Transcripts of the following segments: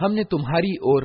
हमने तुम्हारी ओर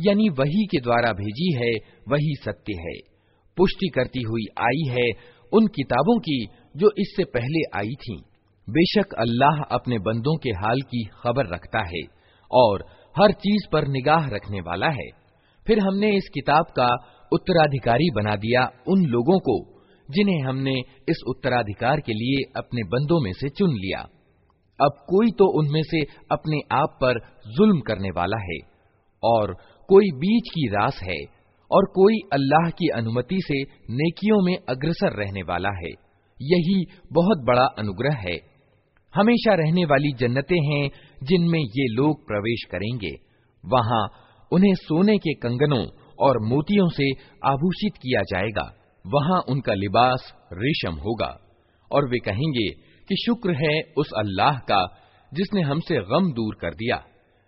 यानी वही के द्वारा भेजी है वही सत्य है पुष्टि करती हुई आई है उन किताबों की जो इससे पहले आई थीं। बेशक अल्लाह अपने बंदों के हाल की खबर रखता है और हर चीज़ पर निगाह रखने वाला है फिर हमने इस किताब का उत्तराधिकारी बना दिया उन लोगों को, जिन्हें हमने इस उत्तराधिकार के लिए अपने बंदों में से चुन लिया अब कोई तो उनमें से अपने आप पर जुल्म करने वाला है और कोई बीच की रास है और कोई अल्लाह की अनुमति से नेकियों में अग्रसर रहने वाला है। यही बहुत बड़ा अनुग्रह है। हमेशा रहने वाली जन्नतें हैं जिनमें ये लोग प्रवेश करेंगे। वहाँ उन्हें सोने के कंगनों और मोतियों से आभूषित किया जाएगा। वहाँ उनका लिबास रेशम होगा और वे कहेंगे कि शुक्र है उस अल्लाह का जिसने हमसे गम दूर कर दिया।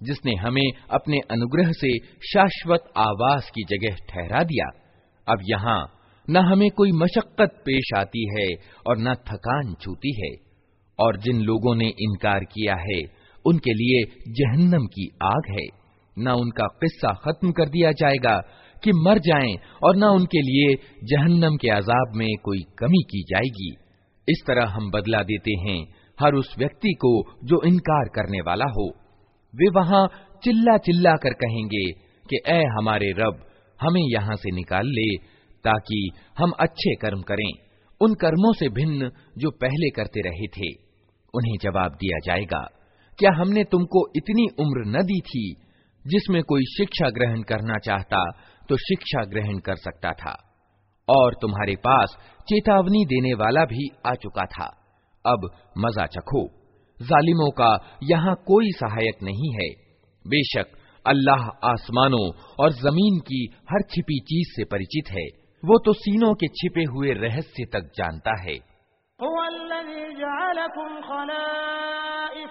जिसने हमें अपने अनुग्रह से शाश्वत आवास की जगह ठहरा दिया अब यहाँ न हमें कोई मशक्कत पेश आती है और न थकान छूती है और जिन लोगों ने इनकार किया है उनके लिए जहन्नम की आग है न उनका किस्सा खत्म कर दिया जाएगा कि मर जाएँ और न उनके लिए जहन्नम के अजाब में कोई कमी की जाएगी। इस तरह हम बदला देते हैं हर उस व्यक्ति को जो इनकार करने वाला हो। वे वहाँ चिल्ला चिल्ला कर कहेंगे कि, ए हमारे रब, हमें यहाँ से निकाल ले ताकि हम अच्छे कर्म करें। उन कर्मों से भिन्न जो पहले करते रहे थे, उन्हें जवाब दिया जाएगा, क्या हमने तुमको इतनी उम्र न दी थी जिसमें कोई शिक्षा ग्रहण करना चाहता तो शिक्षा ग्रहण कर सकता था। और तुम्हारे पास चेतावनी देने वाला भी आ चुका था। अब मज़ा चखो। जालिमों का यहाँ कोई सहायक नहीं है। बेशक अल्लाह आसमानों और ज़मीन की हर छिपी चीज़ से परिचित है। वो तो सीनों के छिपे हुए रहस्य तक जानता है।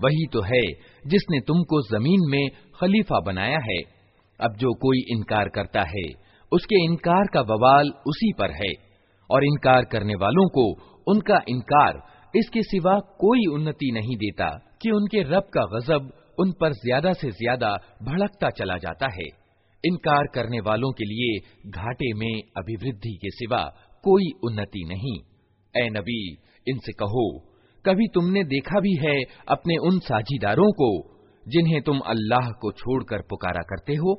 वही तो है जिसने तुमको जमीन में खलीफा बनाया है अब जो कोई इनकार करता है उसके इनकार का बवाल उसी पर है और इनकार करने वालों को उनका इनकार इसके सिवा कोई उन्नति नहीं देता कि उनके रब का गजब उन पर ज्यादा से ज्यादा भड़कता चला जाता है इनकार करने वालों के लिए घाटे में अभिवृद्धि के सिवा कोई उन्नति नहीं। ए नबी, इनसे कहो, कभी तुमने देखा भी है अपने उन साझीदारों को जिन्हें तुम अल्लाह को छोड़कर पुकारा करते हो?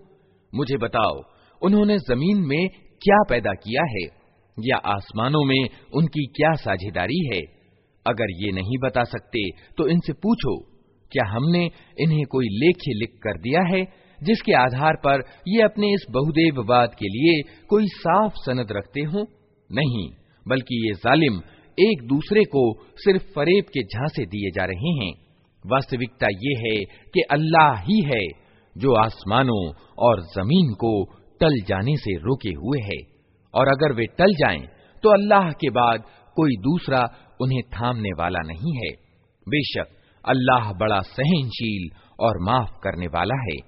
मुझे बताओ, उन्होंने ज़मीन में क्या पैदा किया है? या आसमानों में उनकी क्या साझेदारी है? अगर ये नहीं बता सकते तो इनसे पूछो, क्या हमने इन्हें कोई लेख्य लिख कर दिया है? जिसके आधार पर ये अपने इस बहुदेववाद के लिए कोई साफ़ सनद रखते हो? नहीं बल्कि ये जालिम एक दूसरे को सिर्फ़ फरेब के झांसे दिए जा रहे हैं। वास्तविकता ये है कि अल्लाह ही है जो आसमानों और ज़मीन को टल जाने से रोके हुए है। और अगर वे टल जाएँ, तो अल्लाह के बाद कोई दूसरा उन्हें थामने वाला नहीं है। बेशक अल्लाह बड़ा सहनशील और माफ़ करने वाला है।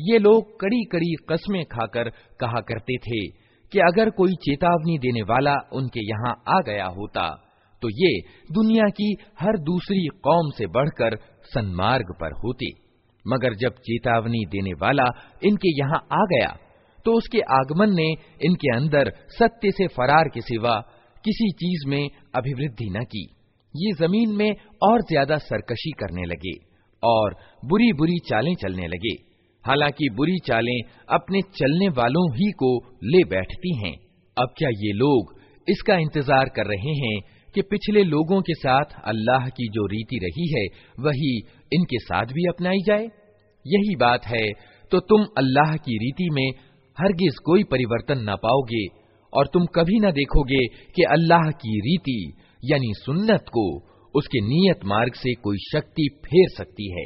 ये लोग कड़ी कड़ी कस्में खाकर कहा करते थे कि अगर कोई चेतावनी देने वाला उनके यहाँ आ गया होता तो ये दुनिया की हर दूसरी कौम से बढ़कर सन्मार्ग पर होते। मगर जब चेतावनी देने वाला इनके यहाँ आ गया तो उसके आगमन ने इनके अंदर सत्य से फरार के सिवा किसी चीज़ में अभिवृद्धि न की। ये ज़मीन में और ज़्यादा सरकशी करने लगे और बुरी बुरी चालें चलने लगे। हालाँकि बुरी चालें अपने चलने वालों ही को ले बैठती हैं। अब क्या ये लोग इसका इंतज़ार कर रहे हैं कि पिछले लोगों के साथ अल्लाह की जो रीति रही है, वही इनके साथ भी अपनाई जाए? यही बात है तो तुम अल्लाह की रीति में हरगिज कोई परिवर्तन न पाओगे, और तुम कभी न देखोगे कि अल्लाह की रीति, यानी सुन्नत को, उसके नियत मार्ग से कोई शक्ति फेर सकती है।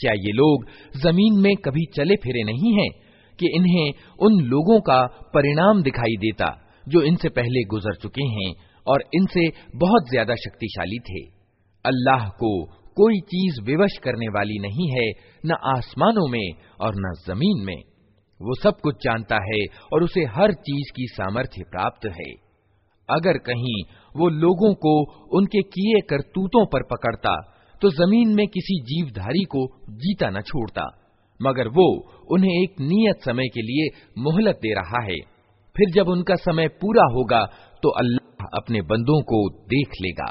क्या ये लोग जमीन में कभी चले फिरे नहीं हैं कि इन्हें उन लोगों का परिणाम दिखाई देता जो इनसे पहले गुजर चुके हैं और इनसे बहुत ज्यादा शक्तिशाली थे अल्लाह को कोई चीज़ विवश करने वाली नहीं है, न आसमानों में और न ज़मीन में। वो सब कुछ जानता है और उसे हर चीज़ की सामर्थ्य प्राप्त है। अगर कहीं वो लोगों को उनके किए करतूतों पर पकड़ता तो ज़मीन में किसी जीवधारी को जीता न छोड़ता, मगर वो उन्हें एक नियत समय के लिए मोहलत दे रहा है। फिर जब उनका समय पूरा होगा तो अल्लाह अपने बंदों को देख लेगा।